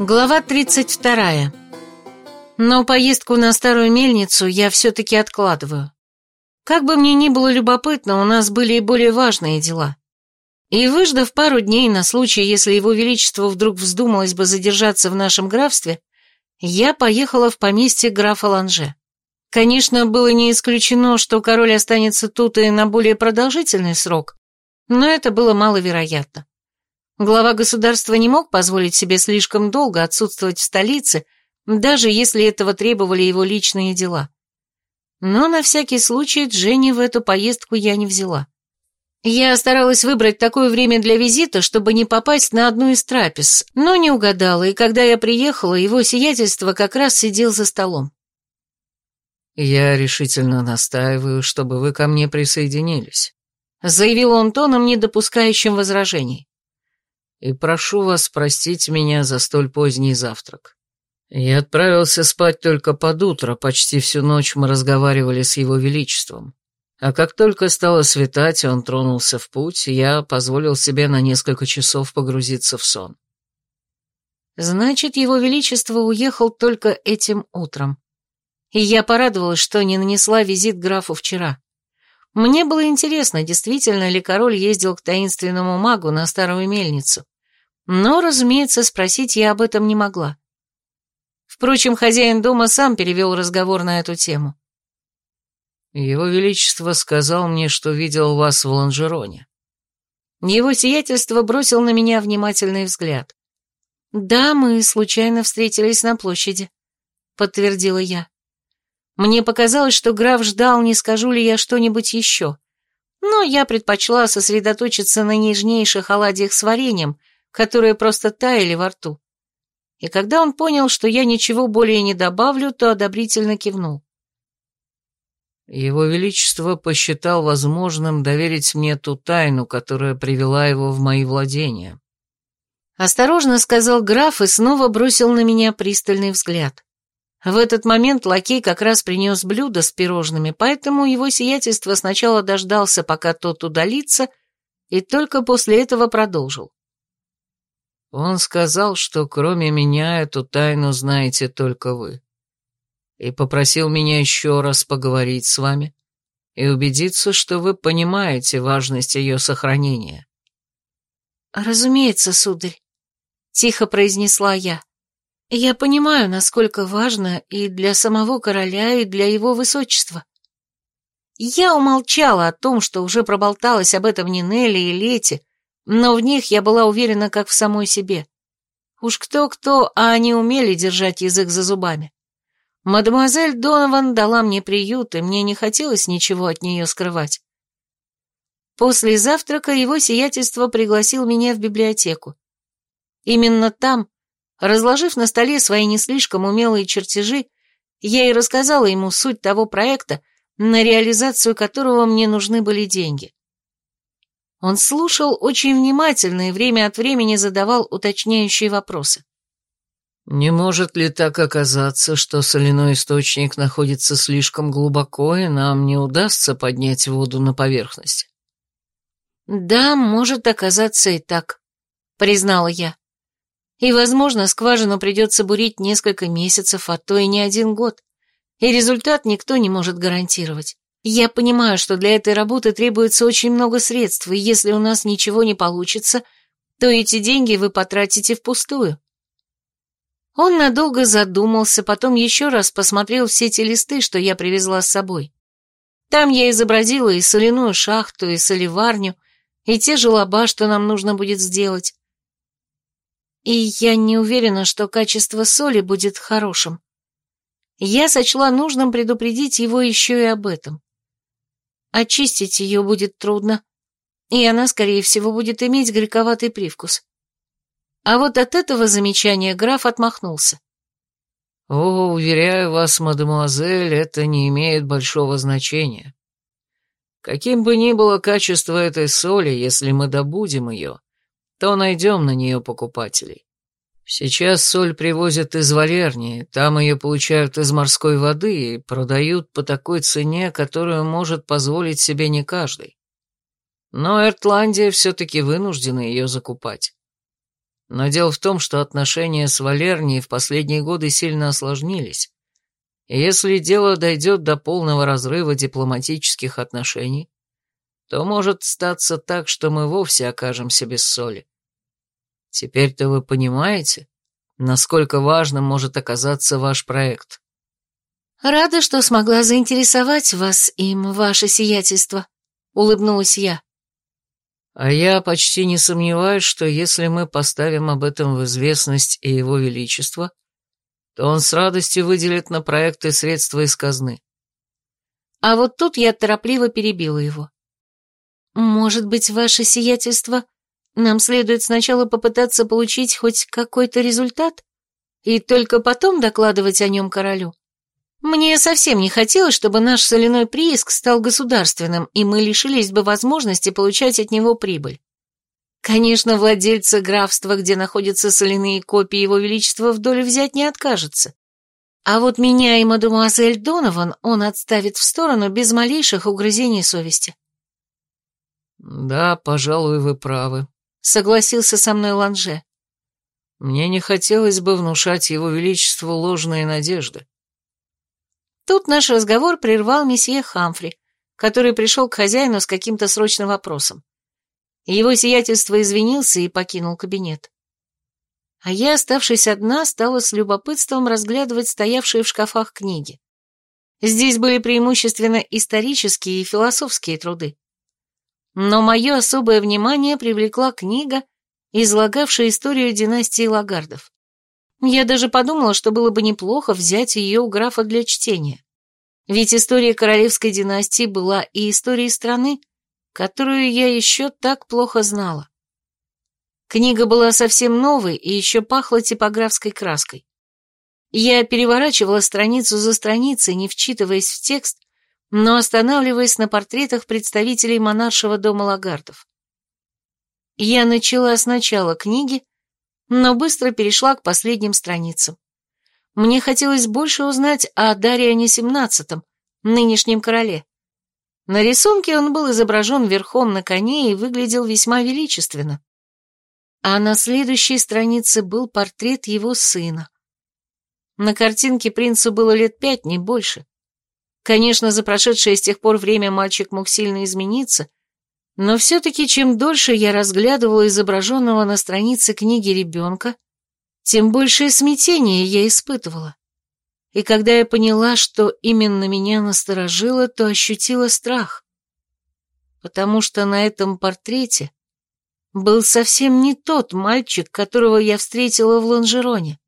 Глава 32. Но поездку на старую мельницу я все-таки откладываю. Как бы мне ни было любопытно, у нас были и более важные дела. И выждав пару дней на случай, если его величество вдруг вздумалось бы задержаться в нашем графстве, я поехала в поместье графа Ланже. Конечно, было не исключено, что король останется тут и на более продолжительный срок, но это было маловероятно. Глава государства не мог позволить себе слишком долго отсутствовать в столице, даже если этого требовали его личные дела. Но на всякий случай Дженни в эту поездку я не взяла. Я старалась выбрать такое время для визита, чтобы не попасть на одну из трапез, но не угадала, и когда я приехала, его сиятельство как раз сидел за столом. «Я решительно настаиваю, чтобы вы ко мне присоединились», заявил он тоном, не допускающим возражений и прошу вас простить меня за столь поздний завтрак. Я отправился спать только под утро, почти всю ночь мы разговаривали с его величеством. А как только стало светать, он тронулся в путь, я позволил себе на несколько часов погрузиться в сон. Значит, его величество уехал только этим утром. И я порадовалась, что не нанесла визит графу вчера. Мне было интересно, действительно ли король ездил к таинственному магу на старую мельницу. Но, разумеется, спросить я об этом не могла. Впрочем, хозяин дома сам перевел разговор на эту тему. «Его Величество сказал мне, что видел вас в Ланжероне». Его сиятельство бросил на меня внимательный взгляд. «Да, мы случайно встретились на площади», — подтвердила я. Мне показалось, что граф ждал, не скажу ли я что-нибудь еще. Но я предпочла сосредоточиться на нежнейших оладьях с вареньем, которые просто таяли во рту. И когда он понял, что я ничего более не добавлю, то одобрительно кивнул. Его Величество посчитал возможным доверить мне ту тайну, которая привела его в мои владения. Осторожно сказал граф и снова бросил на меня пристальный взгляд. В этот момент лакей как раз принес блюдо с пирожными, поэтому его сиятельство сначала дождался, пока тот удалится, и только после этого продолжил. Он сказал, что кроме меня эту тайну знаете только вы. И попросил меня еще раз поговорить с вами и убедиться, что вы понимаете важность ее сохранения. «Разумеется, сударь», — тихо произнесла я. «Я понимаю, насколько важно и для самого короля, и для его высочества». Я умолчала о том, что уже проболталась об этом Нинелли и Лете, но в них я была уверена, как в самой себе. Уж кто-кто, а они умели держать язык за зубами. Мадемуазель Донован дала мне приют, и мне не хотелось ничего от нее скрывать. После завтрака его сиятельство пригласил меня в библиотеку. Именно там, разложив на столе свои не слишком умелые чертежи, я и рассказала ему суть того проекта, на реализацию которого мне нужны были деньги. Он слушал очень внимательно и время от времени задавал уточняющие вопросы. «Не может ли так оказаться, что соляной источник находится слишком глубоко, и нам не удастся поднять воду на поверхность?» «Да, может оказаться и так», — признала я. «И, возможно, скважину придется бурить несколько месяцев, а то и не один год, и результат никто не может гарантировать. Я понимаю, что для этой работы требуется очень много средств, и если у нас ничего не получится, то эти деньги вы потратите впустую. Он надолго задумался, потом еще раз посмотрел все те листы, что я привезла с собой. Там я изобразила и соляную шахту, и соливарню, и те желоба, что нам нужно будет сделать. И я не уверена, что качество соли будет хорошим. Я сочла нужным предупредить его еще и об этом. Очистить ее будет трудно, и она, скорее всего, будет иметь горьковатый привкус. А вот от этого замечания граф отмахнулся. «О, уверяю вас, мадемуазель, это не имеет большого значения. Каким бы ни было качество этой соли, если мы добудем ее, то найдем на нее покупателей. Сейчас соль привозят из Валернии, там ее получают из морской воды и продают по такой цене, которую может позволить себе не каждый. Но Эртландия все-таки вынуждена ее закупать. Но дело в том, что отношения с Валернией в последние годы сильно осложнились. И если дело дойдет до полного разрыва дипломатических отношений, то может статься так, что мы вовсе окажемся без соли. Теперь-то вы понимаете, насколько важным может оказаться ваш проект. Рада, что смогла заинтересовать вас им, ваше сиятельство, улыбнулась я. А я почти не сомневаюсь, что если мы поставим об этом в известность и его величество, то он с радостью выделит на проекты средства из казны. А вот тут я торопливо перебила его. Может быть, ваше сиятельство, нам следует сначала попытаться получить хоть какой-то результат и только потом докладывать о нем королю? Мне совсем не хотелось, чтобы наш соляной прииск стал государственным, и мы лишились бы возможности получать от него прибыль. Конечно, владельцы графства, где находятся соляные копии его величества, в долю взять не откажется. А вот меня и мадемуазель Донован он отставит в сторону без малейших угрызений совести. «Да, пожалуй, вы правы», — согласился со мной Ланже. «Мне не хотелось бы внушать его величеству ложные надежды. Тут наш разговор прервал месье Хамфри, который пришел к хозяину с каким-то срочным вопросом. Его сиятельство извинился и покинул кабинет. А я, оставшись одна, стала с любопытством разглядывать стоявшие в шкафах книги. Здесь были преимущественно исторические и философские труды. Но мое особое внимание привлекла книга, излагавшая историю династии Лагардов. Я даже подумала, что было бы неплохо взять ее у графа для чтения. Ведь история королевской династии была и историей страны, которую я еще так плохо знала. Книга была совсем новой и еще пахла типографской краской. Я переворачивала страницу за страницей, не вчитываясь в текст, но останавливаясь на портретах представителей монаршего дома Лагардов. Я начала сначала книги, но быстро перешла к последним страницам. Мне хотелось больше узнать о Дариане XVII, нынешнем короле. На рисунке он был изображен верхом на коне и выглядел весьма величественно. А на следующей странице был портрет его сына. На картинке принцу было лет пять, не больше. Конечно, за прошедшее с тех пор время мальчик мог сильно измениться, но все-таки чем дольше я разглядывала изображенного на странице книги ребенка, тем большее смятение я испытывала. И когда я поняла, что именно меня насторожило, то ощутила страх. Потому что на этом портрете был совсем не тот мальчик, которого я встретила в Ланжероне.